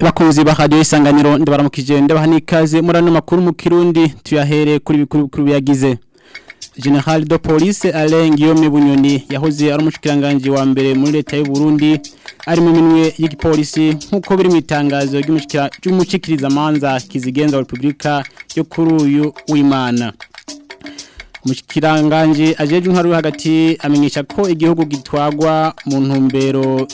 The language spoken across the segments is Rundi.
bakunzi ba radio isanganiro ndabaramukije ndabaha nikaze murano makuru mu kirundi tuyahere kuri bikuru biyagize General de Police Alain Guillaume Bunyoni yahoze ari umushikiranganje wa mbere muri leta y'u Burundi ari mu minwe y'igipolisi nkuko biri mu itangazo ry'umushikiriza manza kizigenza wa Republika yo kuri uyu w'Imana Mushikiranganje ajeje intwaro hagati amenyesha ko igihugu gitwagwa mu ntumbero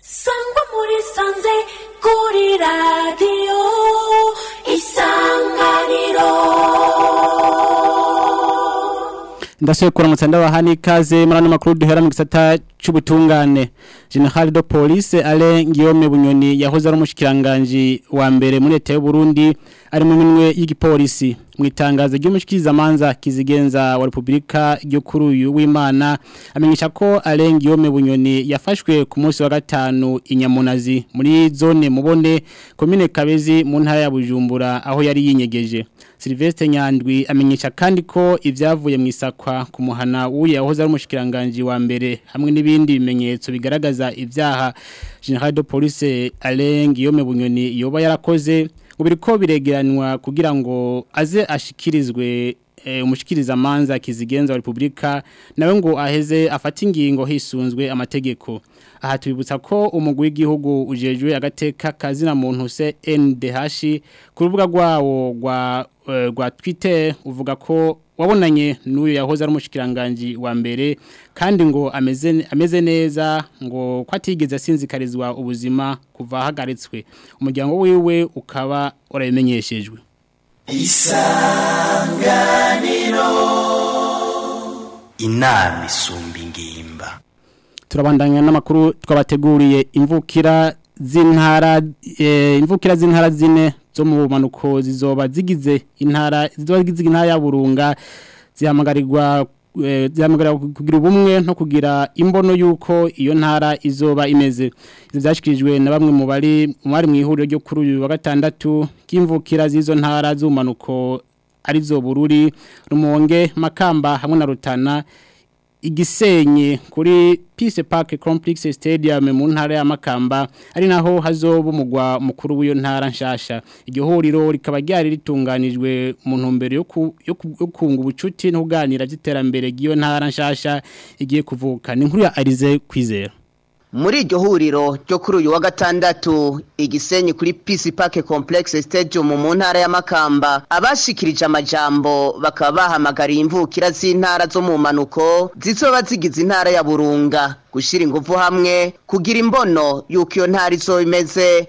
sangwa muri sanze kuri radiyo isanganiro ndasuye kuramutsa ndabaha n'ikaze muri ano makuru duhera mu gisata cy'ubutungane general de police ale ngiyome bunyoni yahoze ari umushikiranganje wa mbere muri leta y'u Burundi ari mu minwe y'igipolisi mu itangazo ry'umushikirizamanza kizigenza wa repubulika ryo uyu w'Imana amenyesha ko ale ngiyome bunyoni yafashwe ku munsi wa gatanu inyamunazi muri zone mubone komine kabezi mu ntara ya Bujumbura aho yari yinyegeje Silvestre Nyandwi amenyesha kandi ko ibyavuye mu isakwa ku muhana w'uyu yahoze ari umushikiranganji wa mbere hamwe n'ibindi bimenyetso bigaragaza ibyaha General de Police Alain Guillaume Bunyoni yoba yarakoze ngo biriko biregeranwa kugira ngo aze ashikirizwe eh, umushikiriza manza kizigenza wa republika nawe ngo aheze afata ingingo hisunzwe amategeko aha ko umugwi w'igihugu ujejwe agateka kazina muntu se NDH ku rubuga rwawo rwa eh, rwa Twitter uvuga ko wabonanye n'uyu yahoze ari umushyikiranganji wa mbere kandi ngo ameze ameze neza ngo kwatigeze atigeze asinzikarizwa ubuzima kuva ahagaritswe umuryango wiwe ukaba warabimenyeshejwe isanganiro inama isumba turabandanya n'amakuru twabateguriye imvukira z'intara e, imvukira z'intara zine zo mu manuko zizoba zigize intara zizoba zigize intara ya burunga zihamagarirwa e, zihamagara kugira ubumwe no kugira imbono y'uko iyo ntara izoba imeze ibyo byashyikirijwe na bamwe mu bari mu ihuriro ryo kuri uyu wa gatandatu k'imvukira z'izo ntara z'umanuko arizo bururi rumonge makamba hamwe na rutana igisenyi kuri Peace Park Complex Stadium mu ntara ya Makamba ari naho hazoba umugwa mukuru w'iyo ntara nshasha iryo huriro rikaba ryari ritunganijwe mu ntumbero yo kunga ubucuti n'uganira by'iterambere giyo ntara nshasha igiye kuvuka ni nkuru ya Alize kwizera muri iryo huriro ryo kuri uyu wa gatandatu igisenyi kuri Peace Park Complex Stadium mu ntara ya makamba abashikirije amajambo bakaba bahamagariye imvukira z'intara zo mu mpanuko zizoba zigize intara ya burunga gushyira ingufu hamwe kugira imbono y'uko iyo ntara izo imeze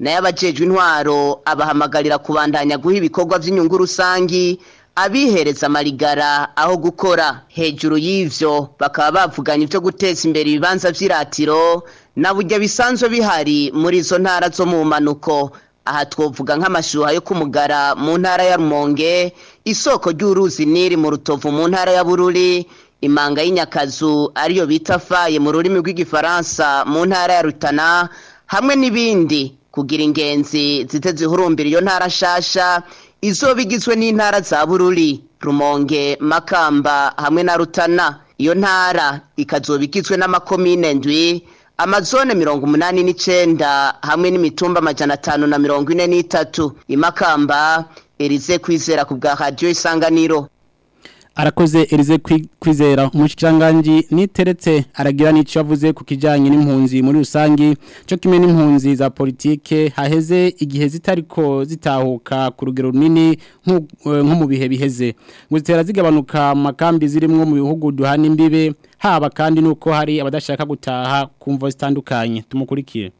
nayo abajejwe intwaro abahamagarira kubandanya guha ibikorwa by'inyungu rusange abihereza amarigara aho gukora hejuru y'ivyo bakaba bavuganye ivyo guteza imbere ibibanza vy'iratiro na burya bisanzwe bihari muri izo ntara zo mu manuko aha twovuga nk'amashyuha yo kumugara mu ntara ya rumonge isoko ry'uruzi niri mu rutovu mu ntara ya bururi imanga y'inyakazu ariyo bita faye mu rurimi rw'igifaransa mu ntara ya rutana hamwe n'ibindi kugira ingenzi zite zihurumbira iyo ntara nshasha izo bigizwe n'intara za bururi rumonge makamba hamwe na rutana iyo ntara ikazoba igizwe n'amakomine ndwi amazone mirongo umunani n'icyenda hamwe n'imitumba amajana atanu na mirongo ine n'itatu imakamba erize kwizera ku bwa radiyo isanganiro arakoze erize kwizera umushikiranganji niteretse aragira n'icyo yavuze ku kijyanye n'impunzi muri rusange cyo kimwe impunzi za politike haheze igihe zitariko zitahuka ku rugero runini eh, nko mu bihe biheze gutera zigabanuka mu makambi zirimo mu bihugu duhana imbibe haba kandi nuko hari abadashaka gutaha ku mvo zitandukanye tumukurikire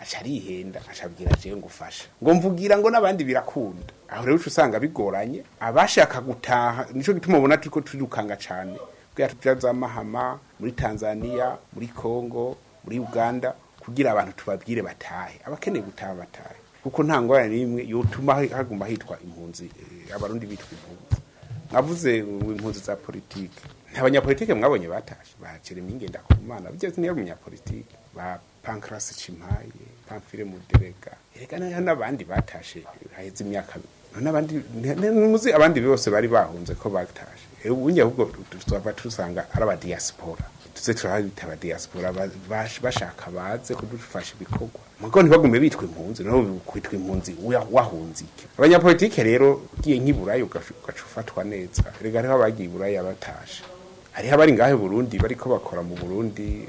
aca arihenda acabwira jewe ngufasha ngo mvugira ngo n'abandi birakunda aho rero uca usanga bigoranye abashaka gutaha nico gituma ubona turiko turirukanga cane bwatubya za mahama muri tanzania muri congo muri uganda kugira abantu tubabwire batahe abakeneye gutaha batahe kuko nta ngorane n'imwe yotuma haguma hitwa impunzi eh, abarundi bitwa impunzi navuze impunzi za politiki. abanyapolitike mwabonye batashye ba ku Ngendakumana byose niyo umunyapolitike ba Pancras Chimaye Pamphile Mudereka reka n'abandi batashe haheze imyaka n'abandi abandi bose bari bahunze ko batashe eh, ubundi ahubwo twaba tusanga ari aba diaspora tuze turabita diaspora bashaka baze kudufasha ibikorwa mugo ntibagume bitwa impunzi no kwitwa impunzi wahunze iki abanyapolitike rero ugiye nk'iburayi ugacufatwa neza rega niho abagiye iburayi abatashe hariho abari ngahe burundi ko bakora mu burundi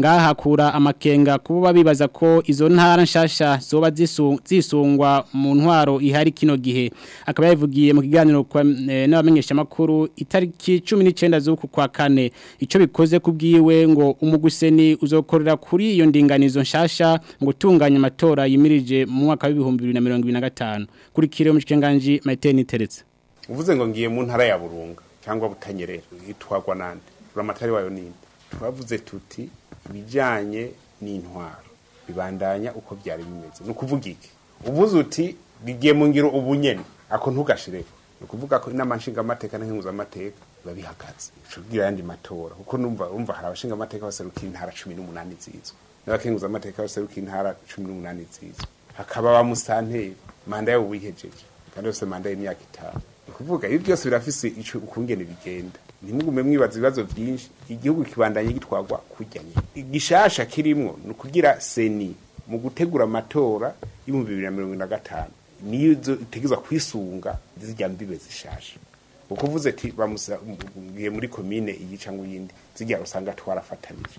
ngaha amakenga kuba bibaza ko izo ntara nshasha zoba zisungwa mu ntwaro ihari kino gihe akaba yavugiye mu kiganiro e, n'abamenyesha makuru itariki 19 z'uku kwa kane ico bikoze kubwiwe ngo umuguseni uzokorera kuri iyo ndinganizo nshasha ngo tunganya amatora yimirije mu mwaka wa 2025 kuri Kire kiranganje Martin Teretse uvuze ngo ngiye mu ntara ya burunga cyangwa butanyerera itwagwa n'andi uramatari wayo n'indi turavuze tuti ibijyanye n'intwaro bibandanya uko byari bimeze ni ukuvuga iki uvuze uti bigiye mu ngiro ubunyene ako ntugashireko ni ukuvuga ko inama nshingamateka n'inkenguzamateka biba bihagaze kugira ayandi matora kuko numva umva hari abashingamateka baseruka intara cumi n'umunani nziza n'abakenguzamateka baseruka intara cumi n'umunani nziza hakaba ba musanteri manda yabo bihejeje kandi yose manda y'imyaka itanu kuvuga ibi byose birafise ico ukungene bigenda ntimugume mwibaza ibibazo byinshi igihugu kibandanye gitwagwa kujyanye igishasha kirimo ni ukugira seni mu gutegura amatora y'ibihumbi bibiri na mirongo na gatanu niyo itegezwa kwisunga zijya mbibe zishasha uko uvuze ati bamugiye muri komine iyi cyangwa iyindi zijya usanga twarafatanije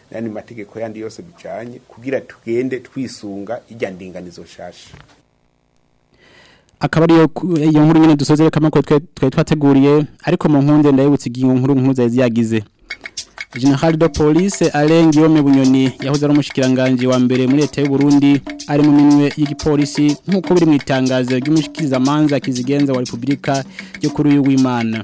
n'andi mategeko yandi yose bijanye kugira tugende twisunga ijya ndinganizo nshasha akaba ariyo iyo nkuru nyine dusozere kamwe ko twari twateguriye ariko mu nkunde ndayibutse igihe nkuru nkuza yagize General de Police Alain Guillaume Bunyoni yahoze ari umushikiranganje wa mbere muri leta y'u Burundi ari mu minwe y'igipolisi nkuko biri mu itangazo ry'umushikirizamanza kizigenza wa Repubulika yo kuri uyu w'Imana